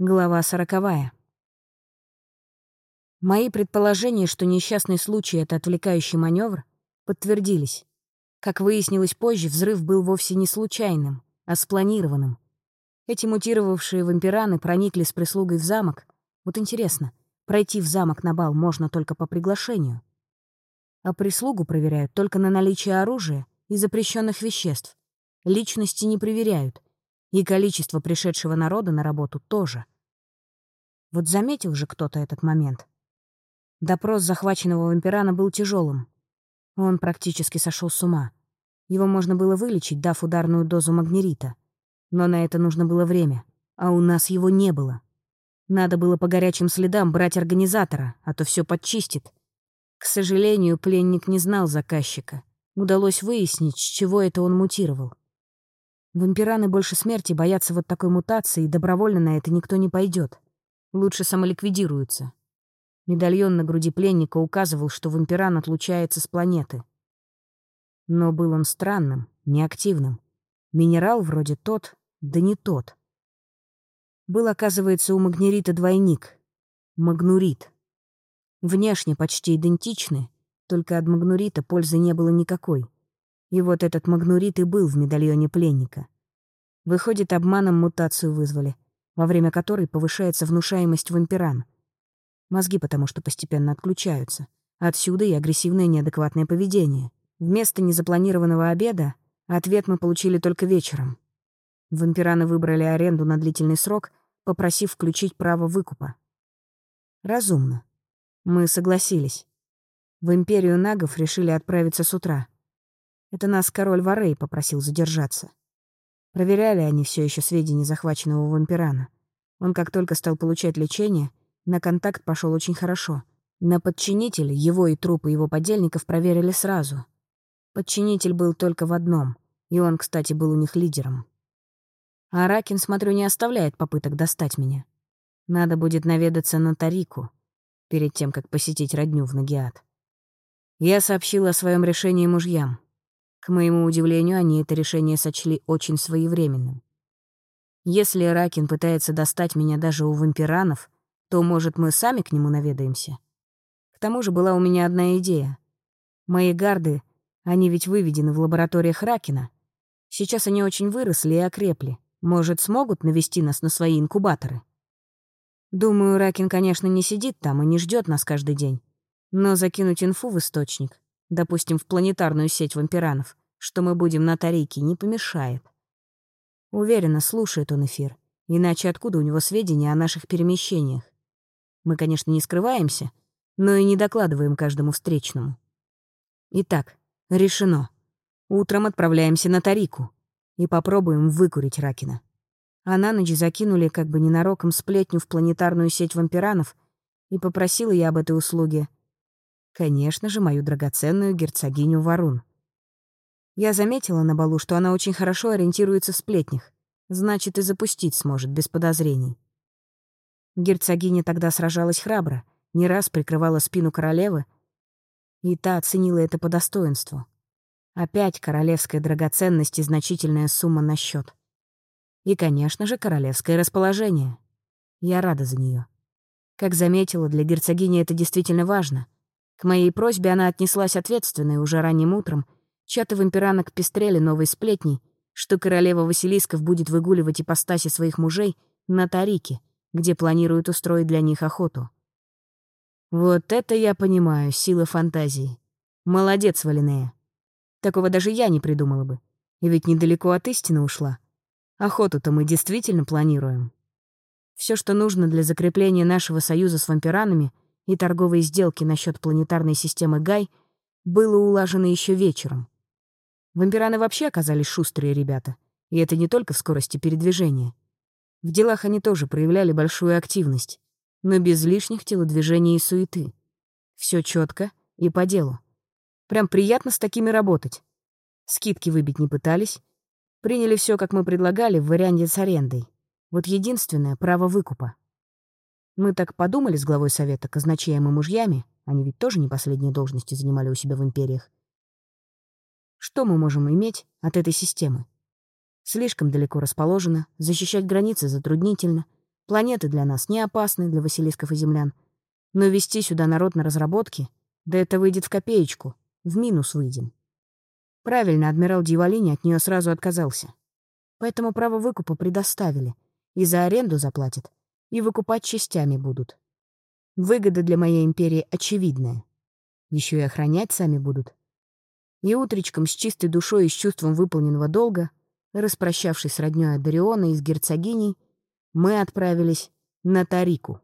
Глава сороковая. Мои предположения, что несчастный случай — это отвлекающий маневр, подтвердились. Как выяснилось позже, взрыв был вовсе не случайным, а спланированным. Эти мутировавшие вампираны проникли с прислугой в замок. Вот интересно, пройти в замок на бал можно только по приглашению. А прислугу проверяют только на наличие оружия и запрещенных веществ. Личности не проверяют — и количество пришедшего народа на работу тоже. Вот заметил же кто-то этот момент. Допрос захваченного вампирана был тяжелым. Он практически сошел с ума. Его можно было вылечить, дав ударную дозу магнерита. Но на это нужно было время, а у нас его не было. Надо было по горячим следам брать организатора, а то все подчистит. К сожалению, пленник не знал заказчика. Удалось выяснить, с чего это он мутировал. Вампираны больше смерти боятся вот такой мутации, и добровольно на это никто не пойдет. Лучше самоликвидируются. Медальон на груди пленника указывал, что вампиран отлучается с планеты. Но был он странным, неактивным. Минерал вроде тот, да не тот. Был, оказывается, у магнерита двойник. Магнурит. Внешне почти идентичны, только от магнурита пользы не было никакой — и вот этот магнурит и был в медальоне пленника. Выходит, обманом мутацию вызвали, во время которой повышается внушаемость вампиран. Мозги потому что постепенно отключаются. Отсюда и агрессивное неадекватное поведение. Вместо незапланированного обеда ответ мы получили только вечером. Вампираны выбрали аренду на длительный срок, попросив включить право выкупа. Разумно. Мы согласились. В империю нагов решили отправиться с утра — это нас король Варей попросил задержаться. Проверяли они все еще сведения захваченного вампирана. Он как только стал получать лечение, на контакт пошел очень хорошо. На подчинителя его и трупы его подельников проверили сразу. Подчинитель был только в одном, и он, кстати, был у них лидером. А Ракин, смотрю, не оставляет попыток достать меня. Надо будет наведаться на Тарику перед тем, как посетить родню в Нагиат. Я сообщила о своем решении мужьям. К моему удивлению, они это решение сочли очень своевременным. Если Ракин пытается достать меня даже у вампиранов, то, может, мы сами к нему наведаемся? К тому же была у меня одна идея. Мои гарды, они ведь выведены в лабораториях Ракина. Сейчас они очень выросли и окрепли. Может, смогут навести нас на свои инкубаторы? Думаю, Ракин, конечно, не сидит там и не ждет нас каждый день. Но закинуть инфу в источник, допустим, в планетарную сеть вампиранов, что мы будем на Тарике, не помешает. Уверенно, слушает он эфир. Иначе откуда у него сведения о наших перемещениях? Мы, конечно, не скрываемся, но и не докладываем каждому встречному. Итак, решено. Утром отправляемся на Тарику и попробуем выкурить Ракина. А на ночь закинули как бы ненароком сплетню в планетарную сеть вампиранов, и попросила я об этой услуге Конечно же, мою драгоценную герцогиню Варун. Я заметила на балу, что она очень хорошо ориентируется в сплетнях, значит, и запустить сможет без подозрений. Герцогиня тогда сражалась храбро, не раз прикрывала спину королевы, и та оценила это по достоинству. Опять королевская драгоценность и значительная сумма на счет. И, конечно же, королевское расположение. Я рада за нее. Как заметила, для герцогини это действительно важно — к моей просьбе она отнеслась ответственно и уже ранним утром чаты вампиранок пестрели новой сплетней, что королева Василисков будет выгуливать ипостаси своих мужей на Тарике, где планируют устроить для них охоту. Вот это я понимаю, сила фантазии. Молодец, Валинея. Такого даже я не придумала бы. И ведь недалеко от истины ушла. Охоту-то мы действительно планируем. Все, что нужно для закрепления нашего союза с вампиранами — и торговые сделки насчет планетарной системы Гай было улажено еще вечером. Вампираны вообще оказались шустрые ребята, и это не только в скорости передвижения. В делах они тоже проявляли большую активность, но без лишних телодвижений и суеты. Все четко и по делу. Прям приятно с такими работать. Скидки выбить не пытались. Приняли все, как мы предлагали, в варианте с арендой. Вот единственное — право выкупа. Мы так подумали с главой совета, казначеем и мужьями, они ведь тоже не последние должности занимали у себя в империях. Что мы можем иметь от этой системы? Слишком далеко расположена, защищать границы затруднительно, Планеты для нас не опасны, для Василисков и землян. Но вести сюда народ на разработки, да это выйдет в копеечку, в минус выйдем. Правильно, адмирал Дьяволини от нее сразу отказался. Поэтому право выкупа предоставили. И за аренду заплатят, и выкупать частями будут. Выгода для моей империи очевидная. Еще и охранять сами будут. И утречком с чистой душой и с чувством выполненного долга, распрощавшись с роднёй Адариона и с герцогиней, мы отправились на Тарику.